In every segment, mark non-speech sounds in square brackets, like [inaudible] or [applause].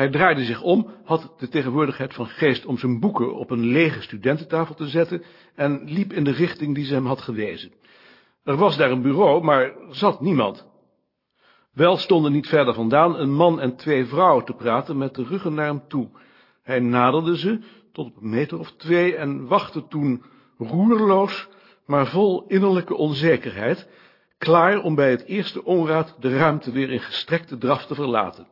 Hij draaide zich om, had de tegenwoordigheid van geest om zijn boeken op een lege studententafel te zetten en liep in de richting die ze hem had gewezen. Er was daar een bureau, maar zat niemand. Wel stonden niet verder vandaan een man en twee vrouwen te praten met de ruggen naar hem toe. Hij naderde ze tot op een meter of twee en wachtte toen roerloos, maar vol innerlijke onzekerheid, klaar om bij het eerste onraad de ruimte weer in gestrekte draf te verlaten.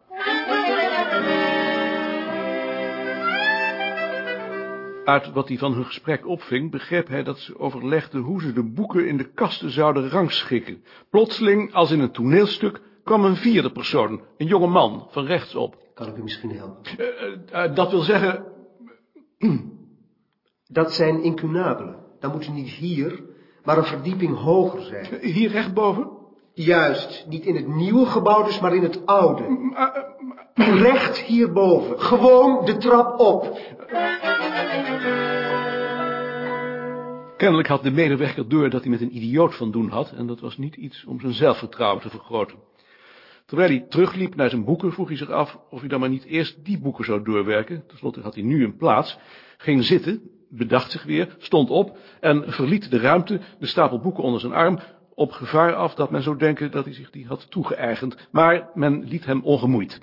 Uit wat hij van hun gesprek opving, begreep hij dat ze overlegden hoe ze de boeken in de kasten zouden rangschikken. Plotseling, als in een toneelstuk, kwam een vierde persoon, een jonge man, van rechtsop. Kan ik u misschien helpen? Uh, uh, dat wil zeggen... [clears throat] Dat zijn incunabelen. Dan moet u niet hier, maar een verdieping hoger zijn. Hier rechtboven? Juist, niet in het nieuwe gebouw dus, maar in het oude. Recht hierboven, gewoon de trap op. Kennelijk had de medewerker door dat hij met een idioot van doen had, en dat was niet iets om zijn zelfvertrouwen te vergroten. Terwijl hij terugliep naar zijn boeken, vroeg hij zich af of hij dan maar niet eerst die boeken zou doorwerken. Ten slotte had hij nu een plaats, ging zitten, bedacht zich weer, stond op en verliet de ruimte, de stapel boeken onder zijn arm, op gevaar af dat men zou denken dat hij zich die had toegeëigend, maar men liet hem ongemoeid.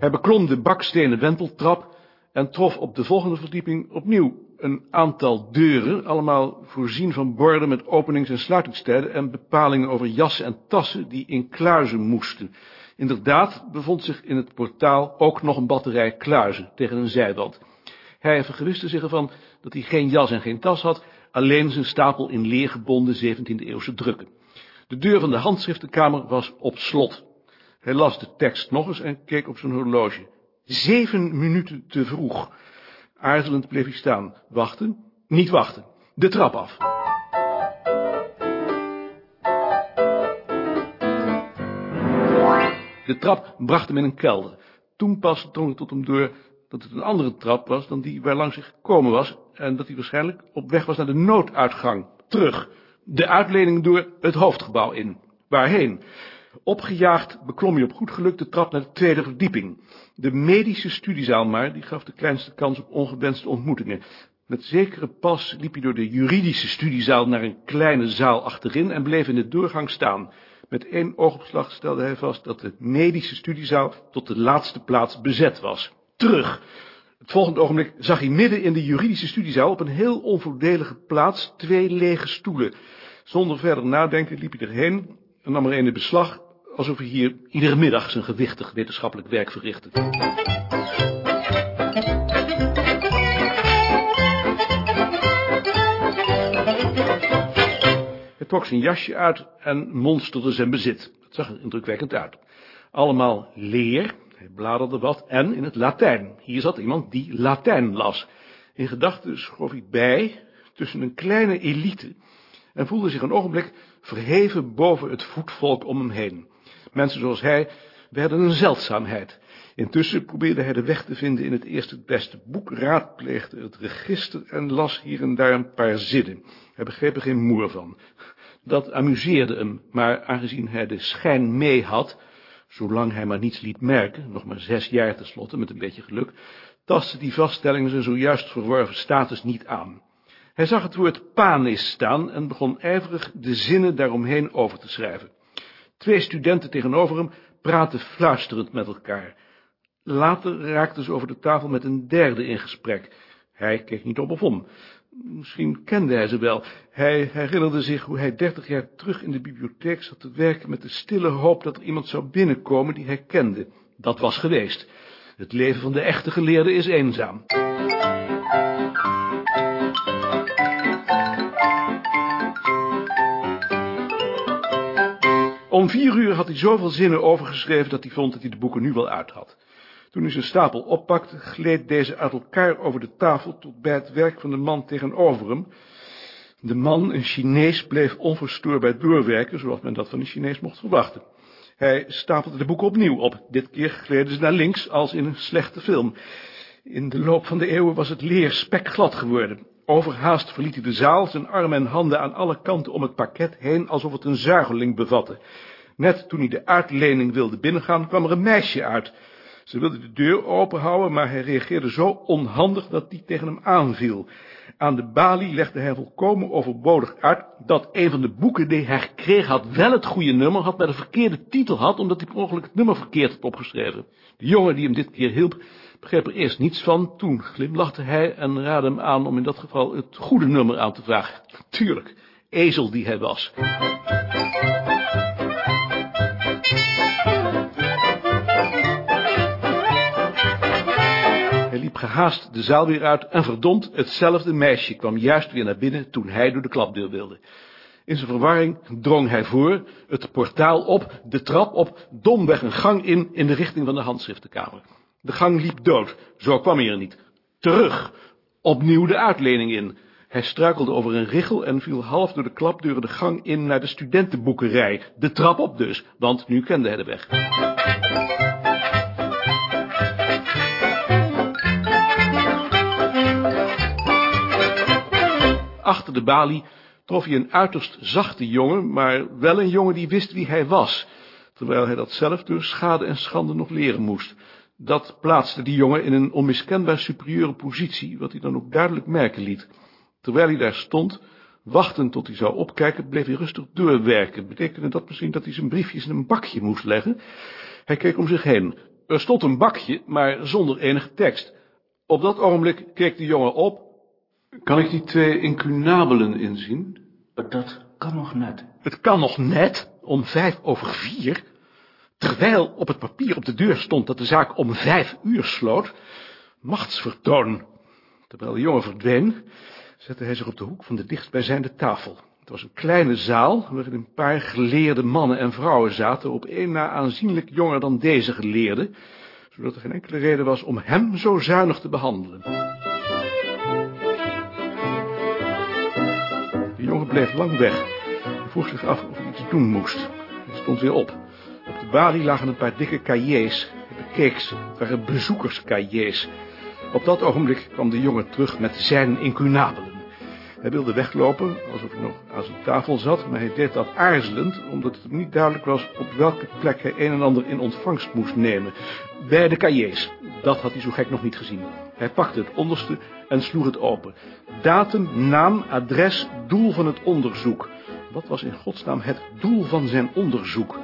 Hij beklom de bakstenen wenteltrap en trof op de volgende verdieping opnieuw een aantal deuren, allemaal voorzien van borden met openings- en sluitingstijden en bepalingen over jassen en tassen die in kluizen moesten. Inderdaad bevond zich in het portaal ook nog een batterij kluizen tegen een zijwand. Hij vergewiste zich ervan dat hij geen jas en geen tas had, alleen zijn stapel in leer gebonden 17e-eeuwse drukken. De deur van de handschriftenkamer was op slot. Hij las de tekst nog eens en keek op zijn horloge. Zeven minuten te vroeg. Aarzelend bleef hij staan. Wachten? Niet wachten. De trap af. De trap bracht hem in een kelder. Toen pas drong het tot hem door dat het een andere trap was dan die waar langs hij gekomen was en dat hij waarschijnlijk op weg was naar de nooduitgang. Terug. De uitlening door het hoofdgebouw in. Waarheen? Opgejaagd beklom hij op goed geluk de trap naar de tweede verdieping. De medische studiezaal maar, die gaf de kleinste kans op ongewenste ontmoetingen. Met zekere pas liep hij door de juridische studiezaal naar een kleine zaal achterin en bleef in de doorgang staan. Met één oogopslag stelde hij vast dat de medische studiezaal tot de laatste plaats bezet was. Terug! Het volgende ogenblik zag hij midden in de juridische studiezaal op een heel onvoordelige plaats twee lege stoelen. Zonder verder nadenken liep hij erheen en nam er een in beslag, alsof hij hier iedere middag zijn gewichtig wetenschappelijk werk verrichtte. Hij trok zijn jasje uit en monsterde zijn bezit. Het zag er indrukwekkend uit. Allemaal leer, hij bladerde wat, en in het Latijn. Hier zat iemand die Latijn las. In gedachten schoof hij bij, tussen een kleine elite, en voelde zich een ogenblik verheven boven het voetvolk om hem heen. Mensen zoals hij werden een zeldzaamheid. Intussen probeerde hij de weg te vinden in het eerste het beste boek, raadpleegde het register en las hier en daar een paar zinnen. Hij begreep er geen moer van. Dat amuseerde hem, maar aangezien hij de schijn mee had, zolang hij maar niets liet merken, nog maar zes jaar tenslotte, met een beetje geluk, tastte die vaststelling zijn zojuist verworven status niet aan. Hij zag het woord panis staan en begon ijverig de zinnen daaromheen over te schrijven. Twee studenten tegenover hem praten fluisterend met elkaar. Later raakten ze over de tafel met een derde in gesprek. Hij keek niet op of om. Misschien kende hij ze wel. Hij herinnerde zich hoe hij dertig jaar terug in de bibliotheek zat te werken met de stille hoop dat er iemand zou binnenkomen die hij kende. Dat was geweest. Het leven van de echte geleerde is eenzaam. Om vier uur had hij zoveel zinnen overgeschreven dat hij vond dat hij de boeken nu wel uit had. Toen hij zijn stapel oppakte, gleed deze uit elkaar over de tafel tot bij het werk van de man tegenover hem. De man, een Chinees, bleef onverstoorbaar doorwerken, zoals men dat van een Chinees mocht verwachten. Hij stapelde de boeken opnieuw op. Dit keer gleden ze naar links, als in een slechte film. In de loop van de eeuwen was het leer spekglad geworden. Overhaast verliet hij de zaal, zijn armen en handen aan alle kanten om het pakket heen, alsof het een zuigeling bevatte. Net toen hij de uitlening wilde binnengaan, kwam er een meisje uit. Ze wilde de deur openhouden, maar hij reageerde zo onhandig dat die tegen hem aanviel. Aan de balie legde hij volkomen overbodig uit dat een van de boeken die hij kreeg had wel het goede nummer had, maar de verkeerde titel had, omdat hij per ongeluk het nummer verkeerd had opgeschreven. De jongen die hem dit keer hielp, begreep er eerst niets van. Toen glimlachte hij en raadde hem aan om in dat geval het goede nummer aan te vragen. Tuurlijk, ezel die hij was. Hij liep gehaast de zaal weer uit en verdomd, hetzelfde meisje kwam juist weer naar binnen toen hij door de klapdeur wilde. In zijn verwarring drong hij voor, het portaal op, de trap op, domweg een gang in, in de richting van de handschriftenkamer. De gang liep dood, zo kwam hij er niet. Terug, opnieuw de uitlening in. Hij struikelde over een richel en viel half door de klapdeuren de gang in naar de studentenboekerij. De trap op dus, want nu kende hij de weg. Achter de balie trof hij een uiterst zachte jongen, maar wel een jongen die wist wie hij was, terwijl hij dat zelf door schade en schande nog leren moest. Dat plaatste die jongen in een onmiskenbaar superieure positie, wat hij dan ook duidelijk merken liet. Terwijl hij daar stond, wachtend tot hij zou opkijken, bleef hij rustig doorwerken. Betekende dat misschien dat hij zijn briefjes in een bakje moest leggen? Hij keek om zich heen. Er stond een bakje, maar zonder enige tekst. Op dat ogenblik keek de jongen op. Kan ik die twee incunabelen inzien? Dat kan nog net. Het kan nog net, om vijf over vier. Terwijl op het papier op de deur stond dat de zaak om vijf uur sloot. Machtsvertoon. Terwijl de jongen verdween, zette hij zich op de hoek van de dichtstbijzijnde tafel. Het was een kleine zaal, waarin een paar geleerde mannen en vrouwen zaten, op één na aanzienlijk jonger dan deze geleerde, zodat er geen enkele reden was om hem zo zuinig te behandelen. De jongen bleef lang weg. Hij vroeg zich af of hij iets doen moest. Hij stond weer op. Balie lagen een paar dikke cahiers. Bekeek waren bezoekerscahiers. Op dat ogenblik kwam de jongen terug met zijn incunabelen. Hij wilde weglopen, alsof hij nog aan zijn tafel zat, maar hij deed dat aarzelend, omdat het niet duidelijk was op welke plek hij een en ander in ontvangst moest nemen. Bij de cahiers. Dat had hij zo gek nog niet gezien. Hij pakte het onderste en sloeg het open. Datum, naam, adres, doel van het onderzoek. Wat was in godsnaam het doel van zijn onderzoek?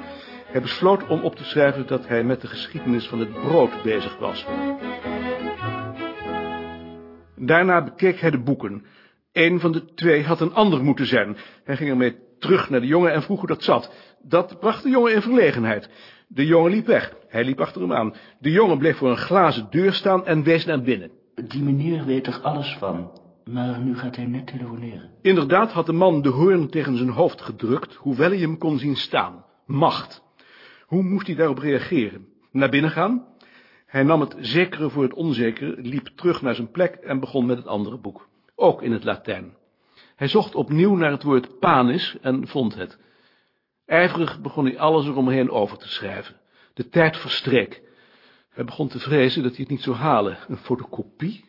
Hij besloot om op te schrijven dat hij met de geschiedenis van het brood bezig was. Daarna bekeek hij de boeken. Een van de twee had een ander moeten zijn. Hij ging ermee terug naar de jongen en vroeg hoe dat zat. Dat bracht de jongen in verlegenheid. De jongen liep weg. Hij liep achter hem aan. De jongen bleef voor een glazen deur staan en wees naar binnen. Die meneer weet er alles van, maar nu gaat hij net telefoneren. Inderdaad had de man de hoorn tegen zijn hoofd gedrukt, hoewel hij hem kon zien staan. Macht. Hoe moest hij daarop reageren? Naar binnen gaan? Hij nam het zekere voor het onzekere, liep terug naar zijn plek en begon met het andere boek. Ook in het Latijn. Hij zocht opnieuw naar het woord panis en vond het. Ijverig begon hij alles eromheen over te schrijven. De tijd verstreek. Hij begon te vrezen dat hij het niet zou halen. Een fotocopie?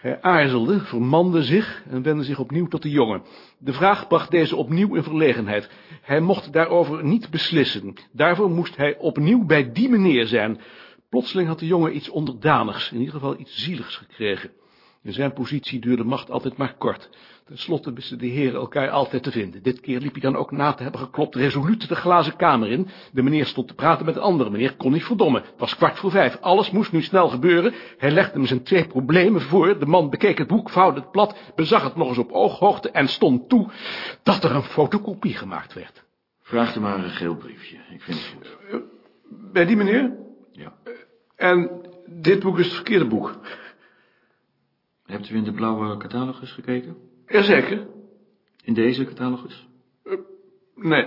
Hij aarzelde, vermande zich en wendde zich opnieuw tot de jongen. De vraag bracht deze opnieuw in verlegenheid. Hij mocht daarover niet beslissen. Daarvoor moest hij opnieuw bij die meneer zijn. Plotseling had de jongen iets onderdanigs, in ieder geval iets zieligs gekregen. In zijn positie duurde macht altijd maar kort. Ten slotte wisten de heren elkaar altijd te vinden. Dit keer liep hij dan ook na te hebben geklopt resoluut de glazen kamer in. De meneer stond te praten met de andere meneer, kon niet verdommen. Het was kwart voor vijf, alles moest nu snel gebeuren. Hij legde hem zijn twee problemen voor. De man bekeek het boek, vouwde het plat, bezag het nog eens op ooghoogte en stond toe dat er een fotocopie gemaakt werd. Vraag er maar een geel briefje, ik vind het goed. Bij die meneer? Ja. En dit boek is het verkeerde boek. Hebt u in de blauwe catalogus gekeken? Jazeker. In deze catalogus? Nee.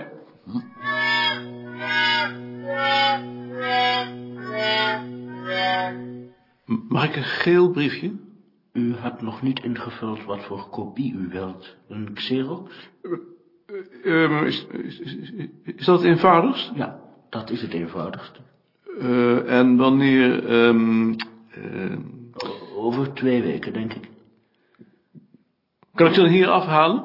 M- Mag ik een geel briefje? U hebt nog niet ingevuld wat voor kopie u wilt. Een Xerox? Ehm, is, is, is, is dat het eenvoudigst? Ja, dat is het eenvoudigste. Eh, en wanneer... ehm, Over twee weken, denk ik. Kan ik ze dan hier afhalen?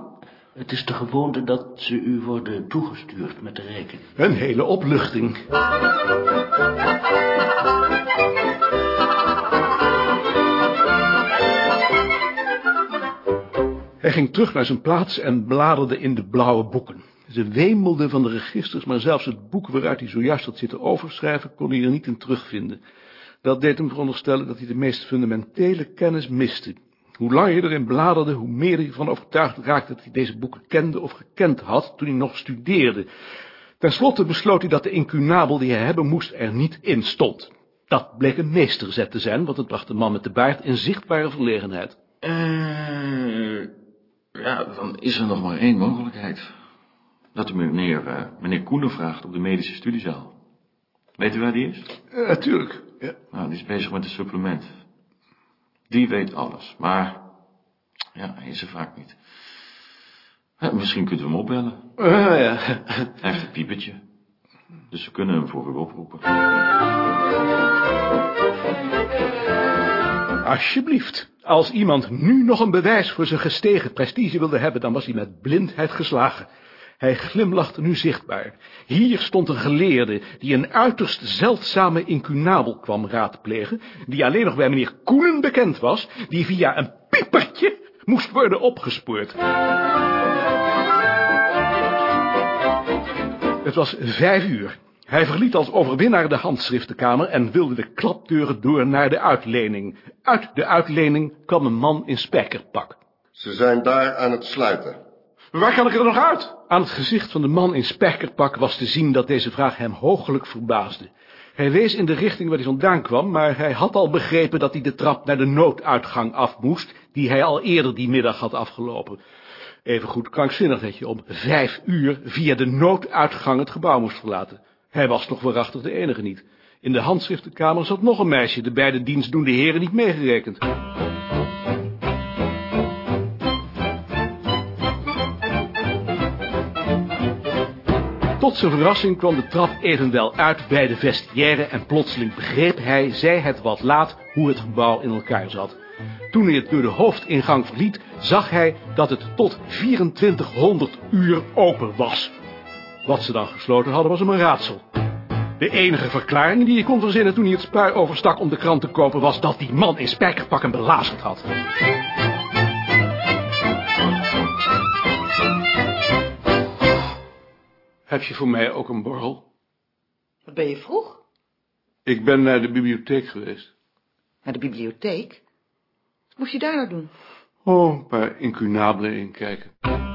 Het is de gewoonte dat ze u worden toegestuurd met de rekening. Een hele opluchting. Hij ging terug naar zijn plaats en bladerde in de blauwe boeken. Ze wemelden van de registers, maar zelfs het boek waaruit hij zojuist had zitten overschrijven, kon hij er niet in terugvinden. Dat deed hem veronderstellen dat hij de meest fundamentele kennis miste. Hoe langer hij erin bladerde, hoe meer hij ervan overtuigd raakte dat hij deze boeken kende of gekend had toen hij nog studeerde. Ten slotte besloot hij dat de incunabel die hij hebben moest er niet in stond. Dat bleek een meesterzet te zijn, want het bracht de man met de baard in zichtbare verlegenheid. Eh, ja, dan is er nog maar één mogelijkheid. Dat u meneer, eh, meneer Koenen vraagt op de medische studiezaal. Weet u waar die is? Uh, natuurlijk. Ja. Nou, die is bezig met een supplement. Die weet alles, maar ja, hij is er vaak niet. Ja, misschien kunt u hem opbellen. Uh, [laughs] ja. Hij heeft een piepertje. Dus we kunnen hem voor u oproepen. Alsjeblieft. Als iemand nu nog een bewijs voor zijn gestegen prestige wilde hebben, dan was hij met blindheid geslagen. Hij glimlachte nu zichtbaar. Hier stond een geleerde die een uiterst zeldzame incunabel kwam raadplegen, die alleen nog bij meneer Koenen bekend was, die via een piepertje moest worden opgespoord. Het was vijf uur. Hij verliet als overwinnaar de handschriftenkamer en wilde de klapdeuren door naar de uitlening. Uit de uitlening kwam een man in spijkerpak. Ze zijn daar aan het sluiten. Waar kan ik er nog uit? Aan het gezicht van de man in spijkerpak was te zien dat deze vraag hem hoogelijk verbaasde. Hij wees in de richting waar hij vandaan kwam, maar hij had al begrepen dat hij de trap naar de nooduitgang af moest, die hij al eerder die middag had afgelopen. Evengoed krankzinnig dat je om vijf uur via de nooduitgang het gebouw moest verlaten. Hij was toch waarachtig de enige niet. In de handschriftenkamer zat nog een meisje, de beide dienstdoende heren niet meegerekend. Tot zijn verrassing kwam de trap evenwel uit bij de vestiaire en plotseling begreep hij, zij het wat laat, hoe het gebouw in elkaar zat. Toen hij het door de hoofdingang verliet, zag hij dat het tot 2400 uur open was. Wat ze dan gesloten hadden was hem een raadsel. De enige verklaring die hij kon verzinnen toen hij het spui overstak om de krant te kopen was dat die man in spijkerpak hem belazerd had. Heb je voor mij ook een borrel? Wat ben je vroeg? Ik ben naar de bibliotheek geweest. Naar de bibliotheek? Wat moest je daar nou doen? Oh, een paar incunabelen inkijken.